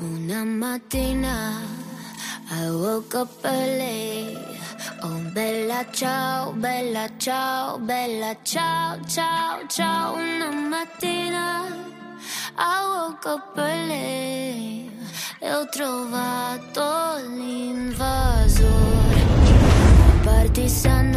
Una mattina I woke up early. Oh, bella ciao, bella ciao, bella ciao, ciao, ciao. Una mattina I woke up early e ho trovato l'invasore. Partigiano,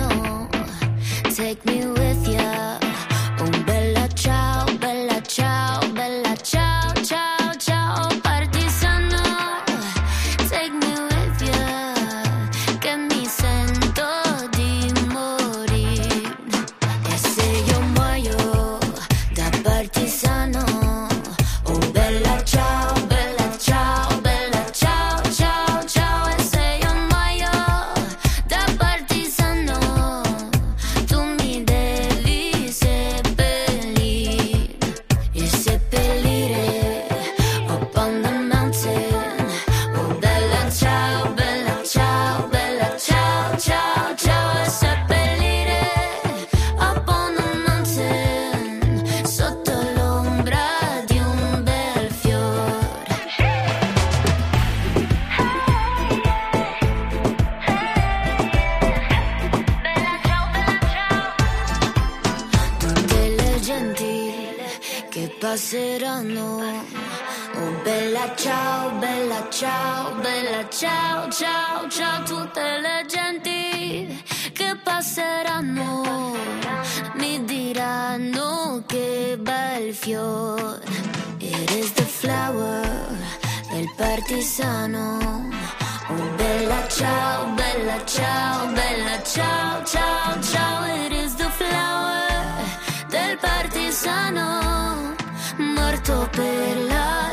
passeranno. Oh bella ciao, bella ciao, bella ciao, ciao, ciao, tutte le genti che passeranno mi diranno che bel fiore. It is the flower del partigiano. Oh bella ciao, bella ciao, bella ciao, ciao, ciao, it is the flower del partigiano morto per la